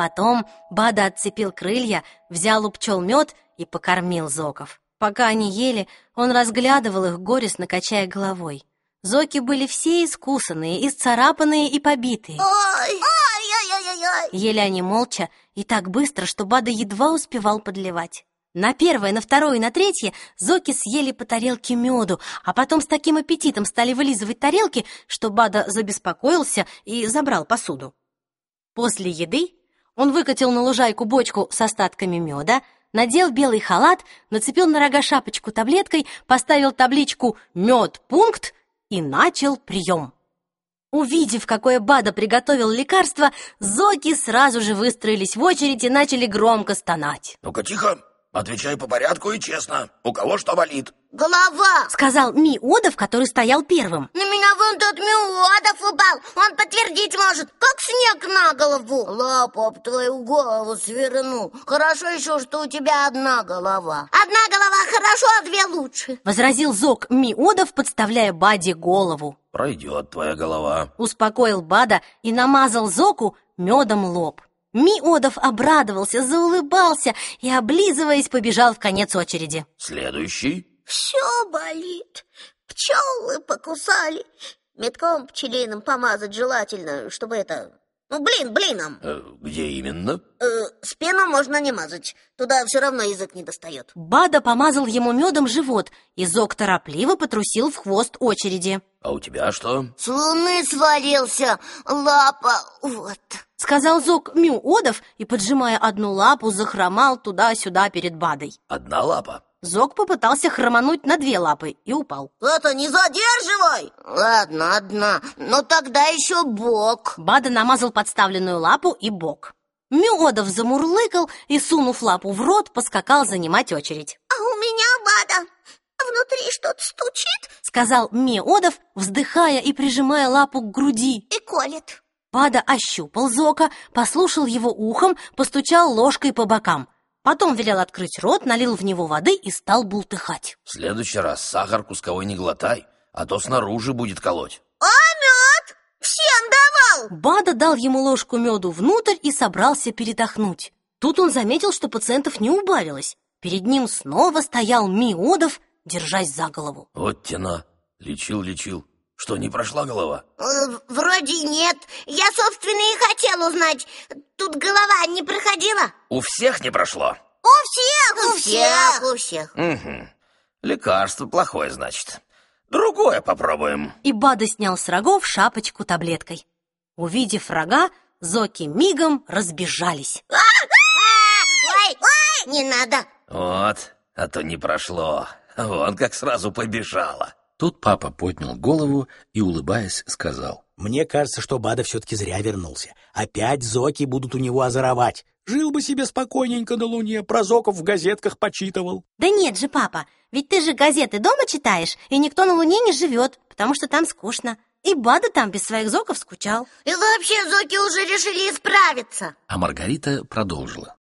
Потом Бада отцепил крылья, взял у пчел мед и покормил зоков. Пока они ели, он разглядывал их, горестно качая головой. Зоки были все искусанные, исцарапанные и побитые. Ой, ай-яй-яй-яй. Ели они молча и так быстро, что Бада едва успевал подливать. На первое, на второе и на третье Зоки съели по тарелке меду, а потом с таким аппетитом стали вылизывать тарелки, что Бада забеспокоился и забрал посуду. После еды он выкатил на лужайку бочку с остатками меда, надел белый халат, нацепил на рога шапочку таблеткой, поставил табличку «Мед. Пункт» и начал прием. Увидев, какое Бада приготовил лекарство, зоки сразу же выстроились в очередь и начали громко стонать. Ну-ка, тихо. Отвечай по порядку и честно. У кого что болит? Голова. Сказал Миодов, который стоял первым. На меня вон тот Миодов упал. Он подтвердить может, как снег на голову. Лапу об твою голову сверну. Хорошо еще, что у тебя одна голова. Одна голова хорошо, а две лучше. Возразил Зок Миодов, подставляя Баде голову. Пройдет твоя голова. Успокоил Бада и намазал Зоку медом лоб. Миодов обрадовался, заулыбался и, облизываясь, побежал в конец очереди. Следующий. Все болит. Пчелы покусали. Метком пчелиным помазать желательно, чтобы это... Ну, блин, блином. Э, где именно? Э, спину можно не мазать. Туда все равно язык не достает. Бада помазал ему медом живот, и Зок торопливо потрусил в хвост очереди. А у тебя что? С луны свалился. Лапа. Вот. Сказал Зок Мюодов и, поджимая одну лапу, захромал туда-сюда перед Бадой. Одна лапа. Зок попытался хромануть на две лапы и упал. Это не задерживай. Ладно, одна. Но тогда еще бок. Бада намазал подставленную лапу и бок. Мюодов замурлыкал и, сунув лапу в рот, поскакал занимать очередь. А у меня бада. Внутри что-то стучит Сказал Меодов, вздыхая и прижимая лапу к груди. и колет. Бада ощупал Зока, послушал его ухом, постучал ложкой по бокам. Потом велел открыть рот, налил в него воды и стал бултыхать. В следующий раз сахар кусковой не глотай, а то снаружи будет колоть. А мед всем давал. Бада дал ему ложку меду внутрь и собрался передохнуть. Тут он заметил, что пациентов не убавилось. Перед ним снова стоял Миодов, держась за голову. Вот тена. Лечил, лечил. Что, не прошла голова? Э, Вроде нет. Я, собственно, и хотел узнать. Тут голова не проходила? У всех не прошло? У всех, у всех, у всех. Угу. Лекарство плохое, значит. Другое попробуем. И Бада снял с рогов шапочку таблеткой. Увидев рога, Зоки мигом разбежались. А, Ой, ой, не надо. Вот, а то не прошло. Вон как сразу побежала. Тут папа поднял голову и, улыбаясь, сказал. Мне кажется, что Бада все-таки зря вернулся. Опять зоки будут у него озоровать. Жил бы себе спокойненько на Луне, про зоков в газетках почитывал. Да нет же, папа, ведь ты же газеты дома читаешь, и никто на Луне не живет, потому что там скучно. И Бада там без своих зоков скучал. И вообще, зоки уже решили исправиться. А Маргарита продолжила.